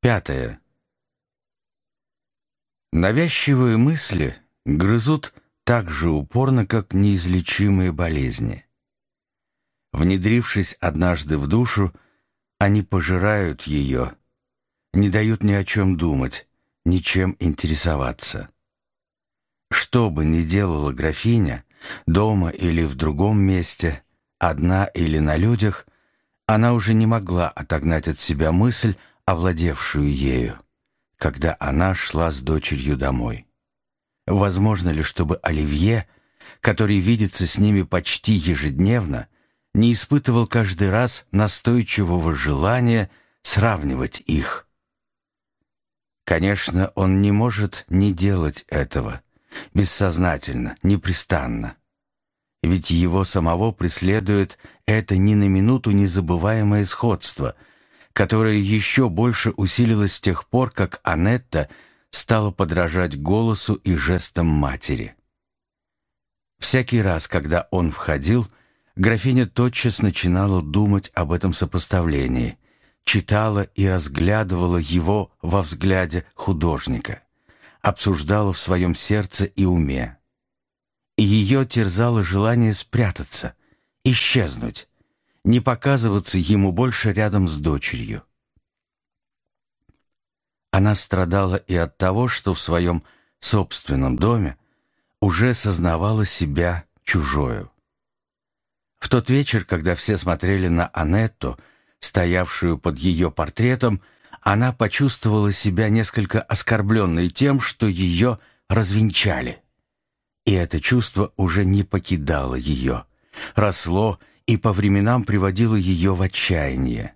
Пятое. Навязчивые мысли грызут так же упорно, как неизлечимые болезни. Внедрившись однажды в душу, они пожирают ее, не дают ни о чем думать, ничем интересоваться. Что бы ни делала графиня, дома или в другом месте, одна или на людях, она уже не могла отогнать от себя мысль овладевшую ею, когда она шла с дочерью домой. Возможно ли, чтобы Оливье, который видится с ними почти ежедневно, не испытывал каждый раз настойчивого желания сравнивать их? Конечно, он не может не делать этого, бессознательно, непрестанно. Ведь его самого преследует это ни на минуту незабываемое сходство — которое еще больше усилилось с тех пор, как Анетта стала подражать голосу и жестам матери. Всякий раз, когда он входил, графиня тотчас начинала думать об этом сопоставлении, читала и разглядывала его во взгляде художника, обсуждала в своем сердце и уме. Ее терзало желание спрятаться, исчезнуть, не показываться ему больше рядом с дочерью. Она страдала и от того, что в своем собственном доме уже сознавала себя чужою. В тот вечер, когда все смотрели на Анетту, стоявшую под ее портретом, она почувствовала себя несколько оскорбленной тем, что ее развенчали. И это чувство уже не покидало ее, росло и по временам приводило ее в отчаяние.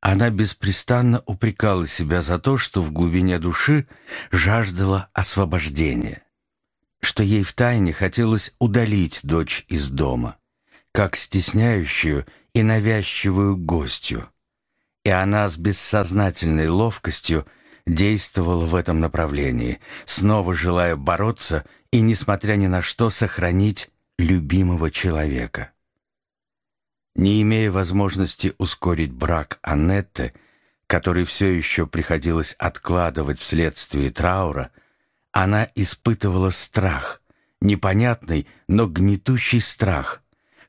Она беспрестанно упрекала себя за то, что в глубине души жаждала освобождения, что ей втайне хотелось удалить дочь из дома, как стесняющую и навязчивую гостью. И она с бессознательной ловкостью действовала в этом направлении, снова желая бороться и, несмотря ни на что, сохранить любимого человека. Не имея возможности ускорить брак Аннетты, который все еще приходилось откладывать вследствие траура, она испытывала страх, непонятный, но гнетущий страх,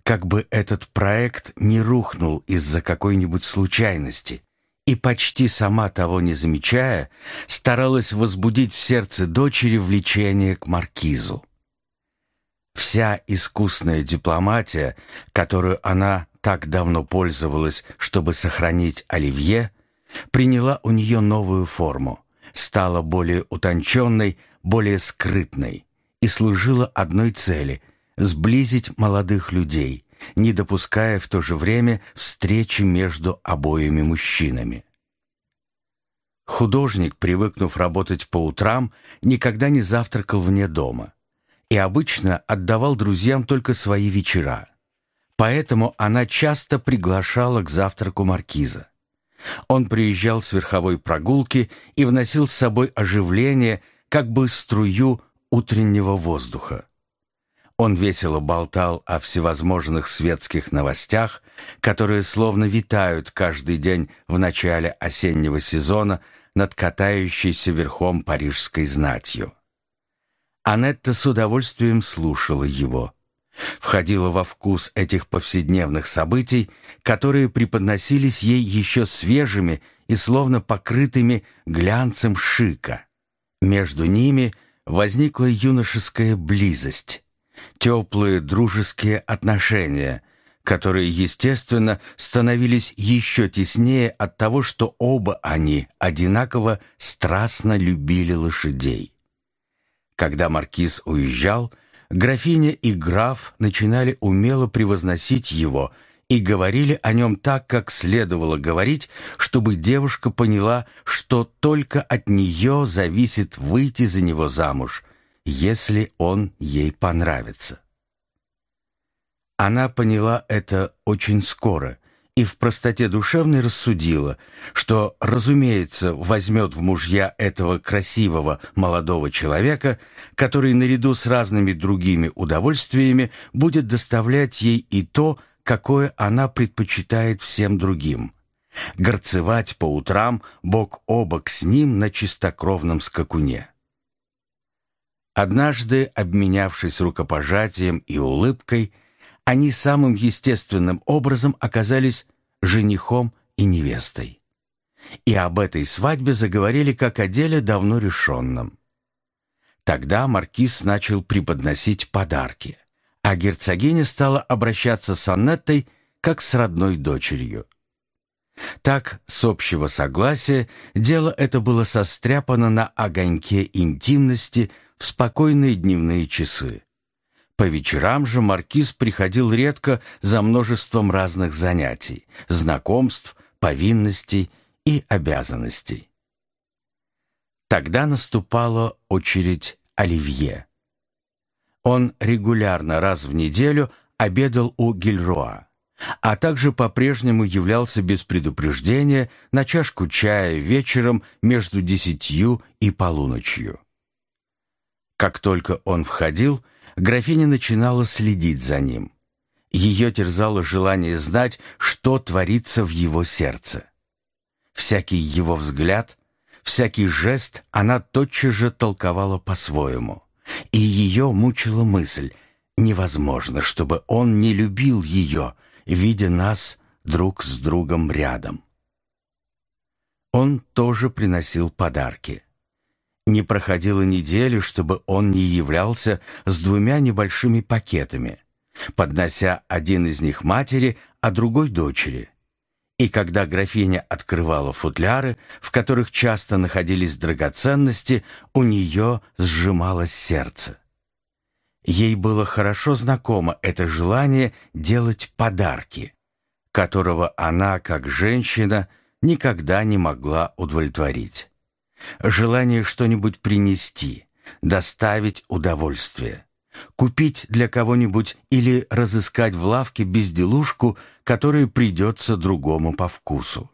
как бы этот проект не рухнул из-за какой-нибудь случайности, и почти сама того не замечая, старалась возбудить в сердце дочери влечение к маркизу. Вся искусная дипломатия, которую она так давно пользовалась, чтобы сохранить оливье, приняла у нее новую форму, стала более утонченной, более скрытной и служила одной цели — сблизить молодых людей, не допуская в то же время встречи между обоими мужчинами. Художник, привыкнув работать по утрам, никогда не завтракал вне дома и обычно отдавал друзьям только свои вечера. Поэтому она часто приглашала к завтраку маркиза. Он приезжал с верховой прогулки и вносил с собой оживление, как бы струю утреннего воздуха. Он весело болтал о всевозможных светских новостях, которые словно витают каждый день в начале осеннего сезона над катающейся верхом парижской знатью. Анетта с удовольствием слушала его входила во вкус этих повседневных событий, которые преподносились ей еще свежими и словно покрытыми глянцем шика. Между ними возникла юношеская близость, теплые дружеские отношения, которые, естественно, становились еще теснее от того, что оба они одинаково страстно любили лошадей. Когда маркиз уезжал, графиня и граф начинали умело превозносить его и говорили о нем так, как следовало говорить, чтобы девушка поняла, что только от нее зависит выйти за него замуж, если он ей понравится. Она поняла это очень скоро и в простоте душевной рассудила, что, разумеется, возьмет в мужья этого красивого молодого человека, который наряду с разными другими удовольствиями будет доставлять ей и то, какое она предпочитает всем другим, горцевать по утрам бок о бок с ним на чистокровном скакуне. Однажды, обменявшись рукопожатием и улыбкой, они самым естественным образом оказались женихом и невестой. И об этой свадьбе заговорили как о деле давно решенном. Тогда маркиз начал преподносить подарки, а герцогиня стала обращаться с Аннеттой как с родной дочерью. Так, с общего согласия, дело это было состряпано на огоньке интимности в спокойные дневные часы. По вечерам же маркиз приходил редко за множеством разных занятий, знакомств, повинностей и обязанностей. Тогда наступала очередь Оливье. Он регулярно раз в неделю обедал у Гильроа, а также по-прежнему являлся без предупреждения на чашку чая вечером между десятью и полуночью. Как только он входил, графиня начинала следить за ним. Ее терзало желание знать, что творится в его сердце. Всякий его взгляд, всякий жест она тотчас же толковала по-своему. И ее мучила мысль, невозможно, чтобы он не любил ее, видя нас друг с другом рядом. Он тоже приносил подарки. Не проходило недели, чтобы он не являлся с двумя небольшими пакетами, поднося один из них матери, а другой дочери. И когда графиня открывала футляры, в которых часто находились драгоценности, у нее сжималось сердце. Ей было хорошо знакомо это желание делать подарки, которого она, как женщина, никогда не могла удовлетворить. Желание что-нибудь принести, доставить удовольствие, купить для кого-нибудь или разыскать в лавке безделушку, которая придется другому по вкусу.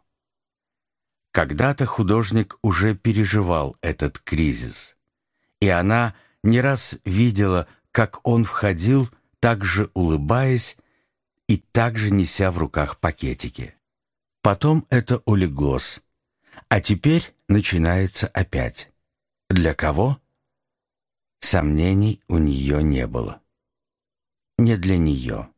Когда-то художник уже переживал этот кризис, и она не раз видела, как он входил, также улыбаясь и также неся в руках пакетики. Потом это улеглось, а теперь начинается опять. Для кого? Сомнений у нее не было. Не для нее.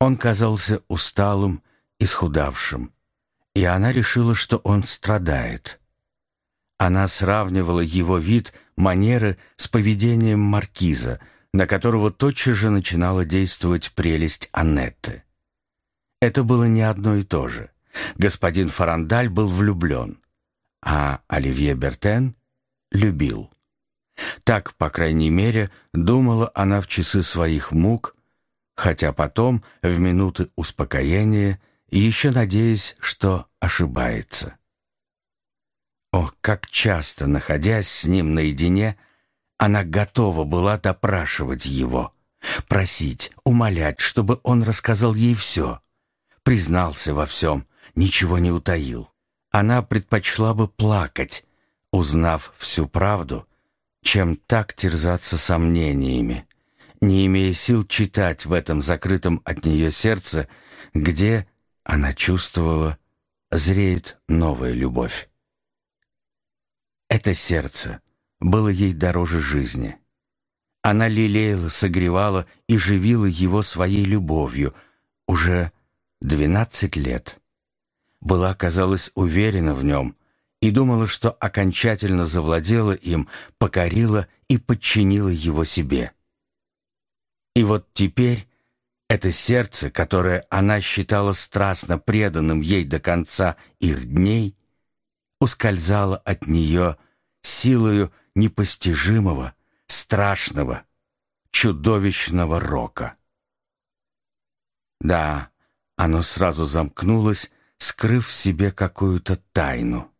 Он казался усталым, исхудавшим, и она решила, что он страдает. Она сравнивала его вид, манеры с поведением маркиза, на которого тотчас же начинала действовать прелесть Аннетты. Это было не одно и то же. Господин Фарандаль был влюблен, а Оливье Бертен любил. Так, по крайней мере, думала она в часы своих мук, хотя потом, в минуты успокоения, еще надеясь, что ошибается. О, как часто, находясь с ним наедине, она готова была допрашивать его, просить, умолять, чтобы он рассказал ей все, признался во всем, ничего не утаил. Она предпочла бы плакать, узнав всю правду, чем так терзаться сомнениями, не имея сил читать в этом закрытом от нее сердце, где, она чувствовала, зреет новая любовь. Это сердце было ей дороже жизни. Она лелеяла, согревала и живила его своей любовью уже двенадцать лет. Была, казалось, уверена в нем и думала, что окончательно завладела им, покорила и подчинила его себе. И вот теперь это сердце, которое она считала страстно преданным ей до конца их дней, ускользала от нее силою непостижимого, страшного, чудовищного рока. Да, оно сразу замкнулось, скрыв в себе какую-то тайну.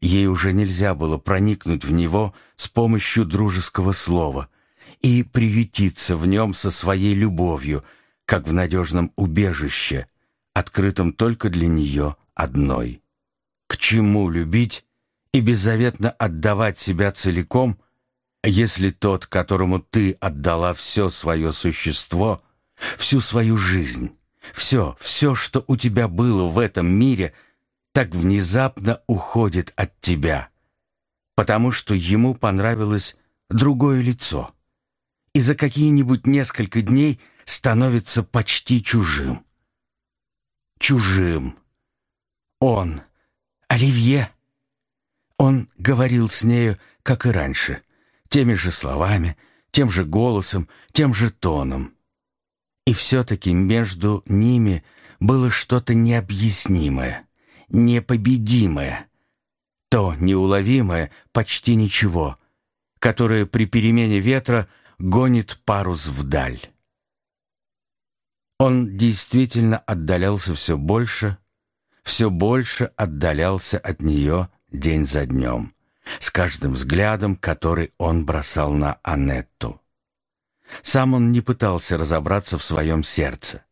Ей уже нельзя было проникнуть в него с помощью дружеского слова и приютиться в нем со своей любовью, как в надежном убежище, открытом только для нее одной. К чему любить и беззаветно отдавать себя целиком, если тот, которому ты отдала все свое существо, всю свою жизнь, Все, все, что у тебя было в этом мире, так внезапно уходит от тебя, потому что ему понравилось другое лицо, и за какие-нибудь несколько дней становится почти чужим. Чужим. Он, Оливье. Он говорил с нею, как и раньше, теми же словами, тем же голосом, тем же тоном. И все-таки между ними было что-то необъяснимое, непобедимое, то неуловимое, почти ничего, которое при перемене ветра гонит парус вдаль. Он действительно отдалялся все больше, все больше отдалялся от нее день за днем, с каждым взглядом, который он бросал на Анетту. Сам он не пытался разобраться в своем сердце.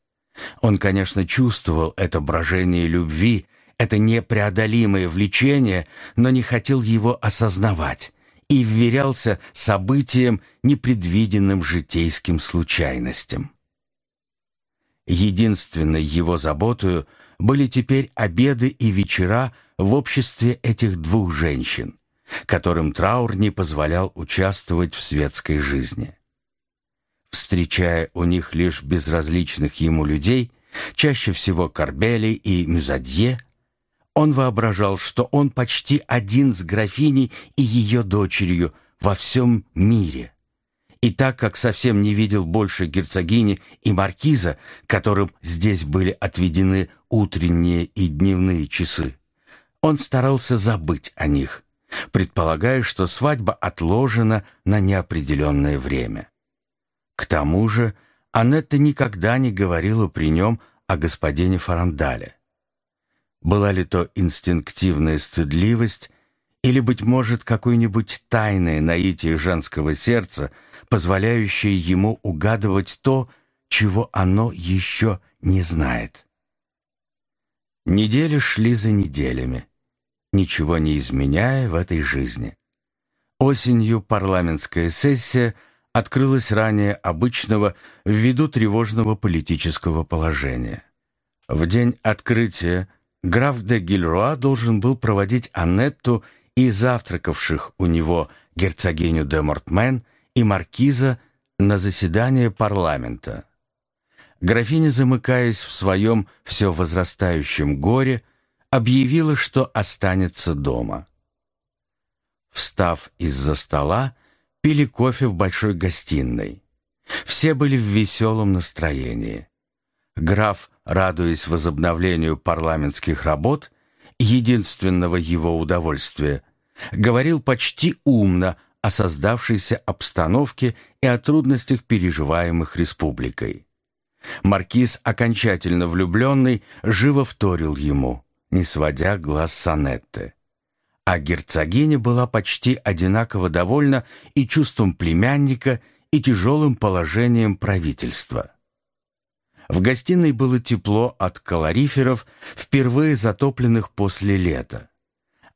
Он, конечно, чувствовал это брожение любви, это непреодолимое влечение, но не хотел его осознавать и вверялся событиям, непредвиденным житейским случайностям. Единственной его заботою были теперь обеды и вечера в обществе этих двух женщин, которым траур не позволял участвовать в светской жизни. Встречая у них лишь безразличных ему людей, чаще всего Карбели и Мюзадье, он воображал, что он почти один с графиней и ее дочерью во всем мире. И так как совсем не видел больше герцогини и маркиза, которым здесь были отведены утренние и дневные часы, он старался забыть о них, предполагая, что свадьба отложена на неопределенное время. К тому же Анетта никогда не говорила при нем о господине Фарандале. Была ли то инстинктивная стыдливость или, быть может, какое-нибудь тайное наитие женского сердца, позволяющее ему угадывать то, чего оно еще не знает. Недели шли за неделями, ничего не изменяя в этой жизни. Осенью парламентская сессия открылась ранее обычного ввиду тревожного политического положения. В день открытия граф де Гильруа должен был проводить Аннетту и завтракавших у него герцогиню де Мортмен и маркиза на заседание парламента. Графиня, замыкаясь в своем все возрастающем горе, объявила, что останется дома. Встав из-за стола, пили кофе в большой гостиной. Все были в веселом настроении. Граф, радуясь возобновлению парламентских работ, единственного его удовольствия, говорил почти умно о создавшейся обстановке и о трудностях, переживаемых республикой. Маркиз, окончательно влюбленный, живо вторил ему, не сводя глаз Санетты. А герцогиня была почти одинаково довольна и чувством племянника, и тяжелым положением правительства. В гостиной было тепло от калориферов, впервые затопленных после лета,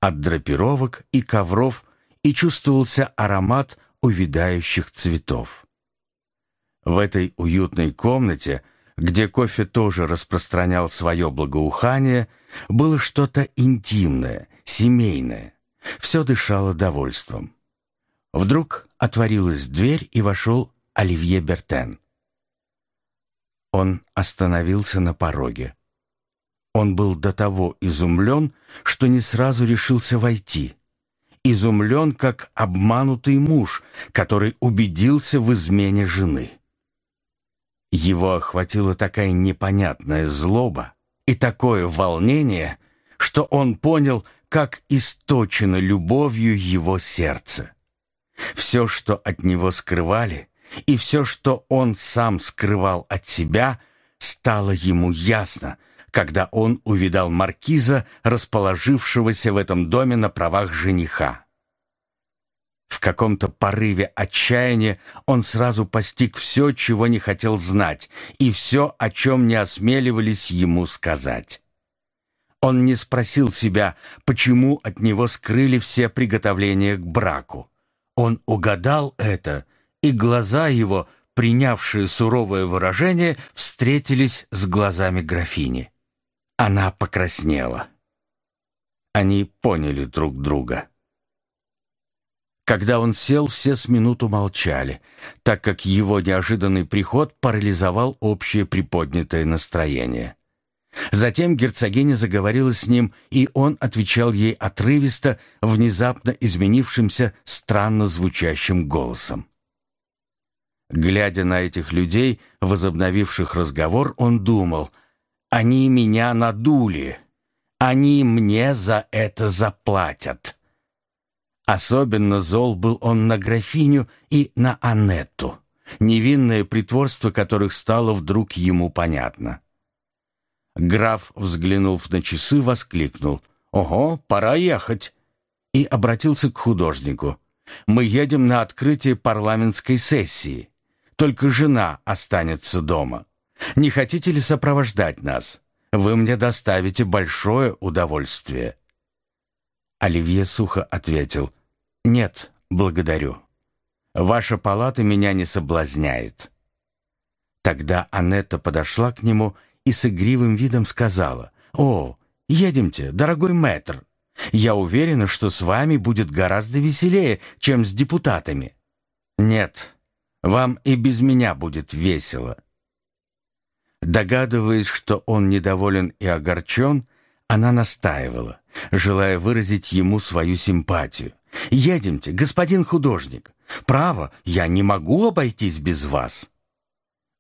от драпировок и ковров, и чувствовался аромат увядающих цветов. В этой уютной комнате, где кофе тоже распространял свое благоухание, было что-то интимное, семейное. Все дышало довольством. Вдруг отворилась дверь, и вошел Оливье Бертен. Он остановился на пороге. Он был до того изумлен, что не сразу решился войти. Изумлен, как обманутый муж, который убедился в измене жены. Его охватила такая непонятная злоба и такое волнение, что он понял, как источено любовью его сердце. Все, что от него скрывали, и все, что он сам скрывал от себя, стало ему ясно, когда он увидал маркиза, расположившегося в этом доме на правах жениха. В каком-то порыве отчаяния он сразу постиг все, чего не хотел знать, и все, о чем не осмеливались ему сказать. Он не спросил себя, почему от него скрыли все приготовления к браку. Он угадал это, и глаза его принявшие суровое выражение, встретились с глазами графини. Она покраснела. Они поняли друг друга. Когда он сел, все с минуту молчали, так как его неожиданный приход парализовал общее приподнятое настроение. Затем герцогиня заговорила с ним, и он отвечал ей отрывисто, внезапно изменившимся, странно звучащим голосом. Глядя на этих людей, возобновивших разговор, он думал, «Они меня надули, они мне за это заплатят». Особенно зол был он на графиню и на Анетту, невинное притворство которых стало вдруг ему понятно. Граф, взглянув на часы, воскликнул «Ого, пора ехать!» и обратился к художнику. «Мы едем на открытие парламентской сессии. Только жена останется дома. Не хотите ли сопровождать нас? Вы мне доставите большое удовольствие». Оливье сухо ответил «Нет, благодарю. Ваша палата меня не соблазняет». Тогда Анетта подошла к нему и с игривым видом сказала «О, едемте, дорогой мэтр. Я уверена, что с вами будет гораздо веселее, чем с депутатами». «Нет, вам и без меня будет весело». Догадываясь, что он недоволен и огорчен, она настаивала, желая выразить ему свою симпатию. «Едемте, господин художник. Право, я не могу обойтись без вас».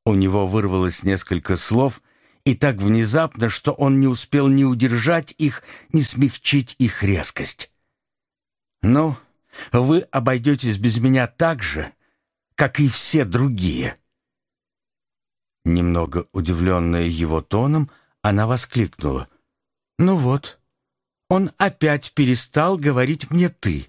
У него вырвалось несколько слов, и так внезапно, что он не успел ни удержать их, ни смягчить их резкость. «Ну, вы обойдетесь без меня так же, как и все другие». Немного удивленная его тоном, она воскликнула. «Ну вот, он опять перестал говорить мне «ты».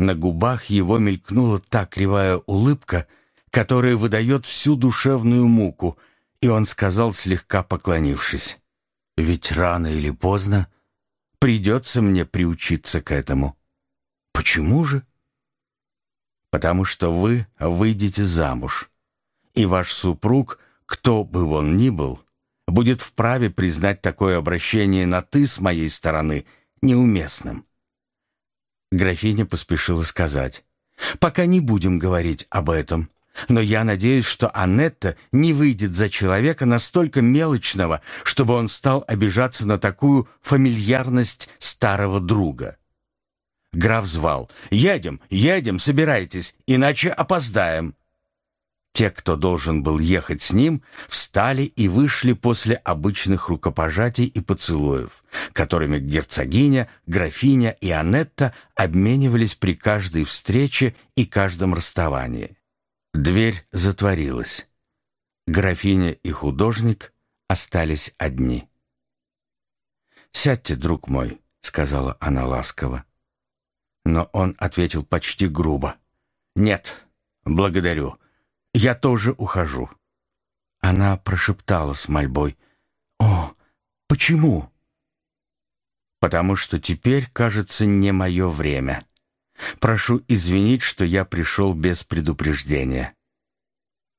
На губах его мелькнула та кривая улыбка, которая выдает всю душевную муку, и он сказал, слегка поклонившись, «Ведь рано или поздно придется мне приучиться к этому». «Почему же?» «Потому что вы выйдете замуж, и ваш супруг, кто бы он ни был, будет вправе признать такое обращение на «ты» с моей стороны неуместным. Графиня поспешила сказать. «Пока не будем говорить об этом. Но я надеюсь, что Анетта не выйдет за человека настолько мелочного, чтобы он стал обижаться на такую фамильярность старого друга». Граф звал. «Едем, едем, собирайтесь, иначе опоздаем». Те, кто должен был ехать с ним, встали и вышли после обычных рукопожатий и поцелуев, которыми герцогиня, графиня и Анетта обменивались при каждой встрече и каждом расставании. Дверь затворилась. Графиня и художник остались одни. «Сядьте, друг мой», — сказала она ласково. Но он ответил почти грубо. «Нет, благодарю. Я тоже ухожу». Она прошептала с мольбой. «О, почему?» «Потому что теперь, кажется, не мое время. Прошу извинить, что я пришел без предупреждения».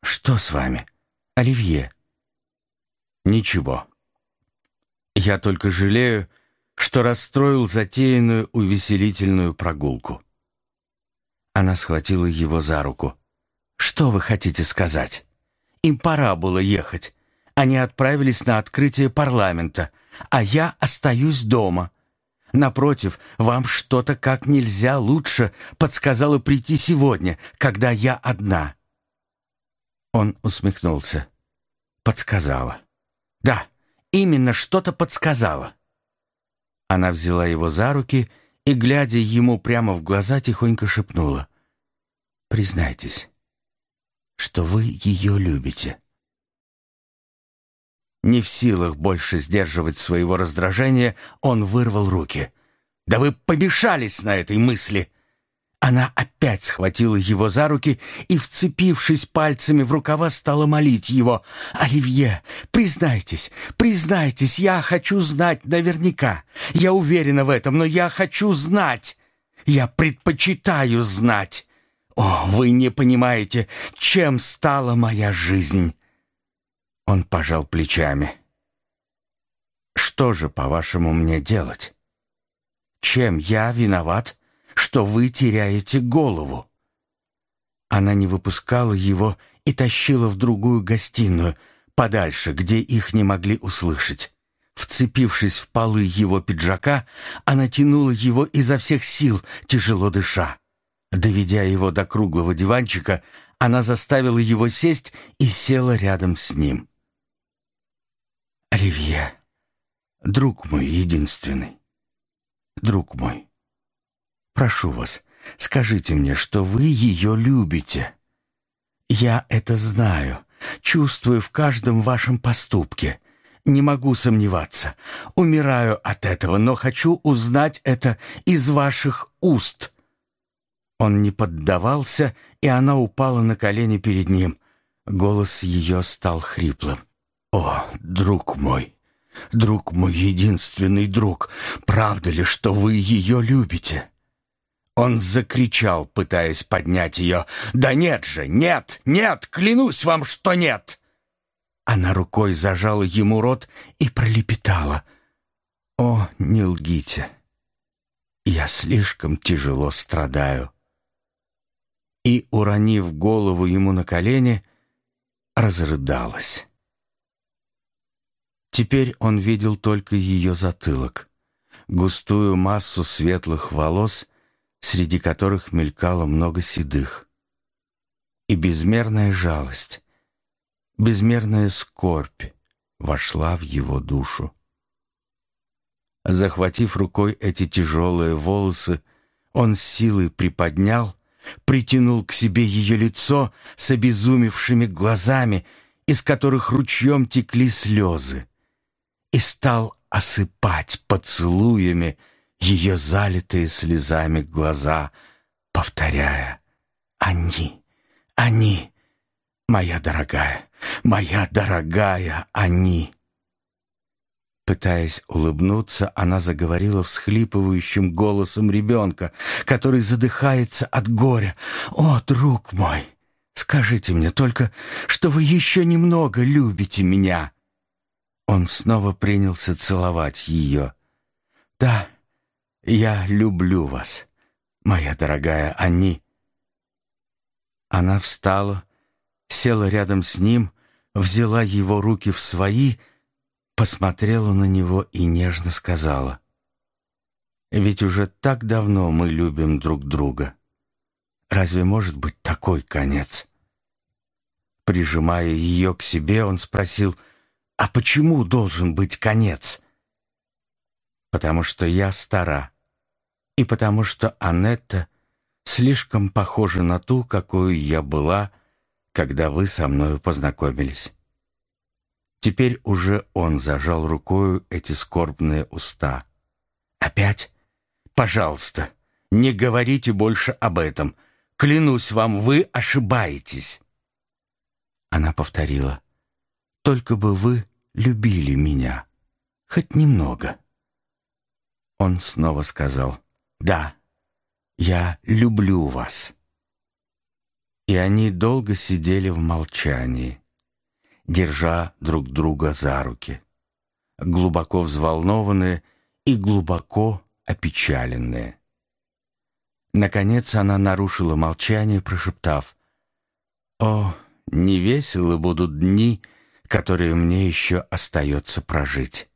«Что с вами, Оливье?» «Ничего. Я только жалею, что расстроил затеянную увеселительную прогулку». Она схватила его за руку. «Что вы хотите сказать? Им пора было ехать. Они отправились на открытие парламента, а я остаюсь дома. Напротив, вам что-то как нельзя лучше подсказало прийти сегодня, когда я одна». Он усмехнулся. «Подсказала. Да, именно что-то подсказала». Она взяла его за руки и, глядя ему прямо в глаза, тихонько шепнула. «Признайтесь, что вы ее любите. Не в силах больше сдерживать своего раздражения, он вырвал руки. «Да вы помешались на этой мысли!» Она опять схватила его за руки и, вцепившись пальцами в рукава, стала молить его. «Оливье, признайтесь, признайтесь, я хочу знать наверняка. Я уверена в этом, но я хочу знать. Я предпочитаю знать. О, вы не понимаете, чем стала моя жизнь!» Он пожал плечами. «Что же, по-вашему, мне делать? Чем я виноват, что вы теряете голову?» Она не выпускала его и тащила в другую гостиную, подальше, где их не могли услышать. Вцепившись в полы его пиджака, она тянула его изо всех сил, тяжело дыша. Доведя его до круглого диванчика, она заставила его сесть и села рядом с ним. «Оливье, друг мой единственный, друг мой, прошу вас, скажите мне, что вы ее любите. Я это знаю, чувствую в каждом вашем поступке» не могу сомневаться. Умираю от этого, но хочу узнать это из ваших уст». Он не поддавался, и она упала на колени перед ним. Голос ее стал хриплым. «О, друг мой, друг мой, единственный друг, правда ли, что вы ее любите?» Он закричал, пытаясь поднять ее. «Да нет же, нет, нет, клянусь вам, что нет!» Она рукой зажала ему рот и пролепетала. «О, не лгите! Я слишком тяжело страдаю!» И, уронив голову ему на колени, разрыдалась. Теперь он видел только ее затылок, густую массу светлых волос, среди которых мелькало много седых, и безмерная жалость, Безмерная скорбь вошла в его душу. Захватив рукой эти тяжелые волосы, он силой приподнял, притянул к себе ее лицо с обезумевшими глазами, из которых ручьем текли слезы, и стал осыпать поцелуями ее залитые слезами глаза, повторяя «Они, они, моя дорогая, моя дорогая, они!» Пытаясь улыбнуться, она заговорила всхлипывающим голосом ребенка, который задыхается от горя. «О, друг мой, скажите мне только, что вы еще немного любите меня!» Он снова принялся целовать ее. «Да, я люблю вас, моя дорогая Ани». Она встала, села рядом с ним, взяла его руки в свои, посмотрела на него и нежно сказала, «Ведь уже так давно мы любим друг друга. Разве может быть такой конец?» Прижимая ее к себе, он спросил, «А почему должен быть конец?» «Потому что я стара, и потому что Анетта слишком похожа на ту, какую я была, когда вы со мною познакомились». Теперь уже он зажал рукою эти скорбные уста. «Опять? Пожалуйста, не говорите больше об этом. Клянусь вам, вы ошибаетесь». Она повторила. «Только бы вы любили меня. Хоть немного». Он снова сказал. «Да, я люблю вас». И они долго сидели в молчании, держа друг друга за руки, глубоко взволнованные и глубоко опечаленные. Наконец она нарушила молчание, прошептав, «О, невеселы будут дни, которые мне еще остается прожить.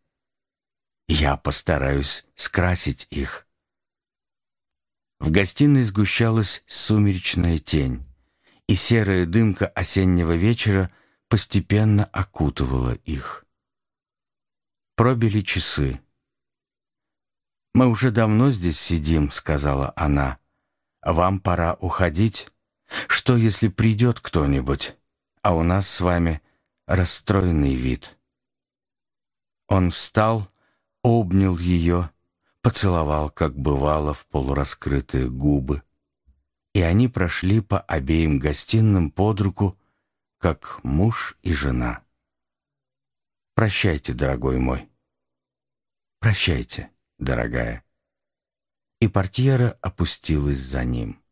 Я постараюсь скрасить их». В гостиной сгущалась сумеречная тень и серая дымка осеннего вечера постепенно окутывала их. Пробили часы. «Мы уже давно здесь сидим», — сказала она. «Вам пора уходить. Что, если придет кто-нибудь, а у нас с вами расстроенный вид?» Он встал, обнял ее, поцеловал, как бывало, в полураскрытые губы и они прошли по обеим гостиным под руку, как муж и жена. «Прощайте, дорогой мой». «Прощайте, дорогая». И портьера опустилась за ним.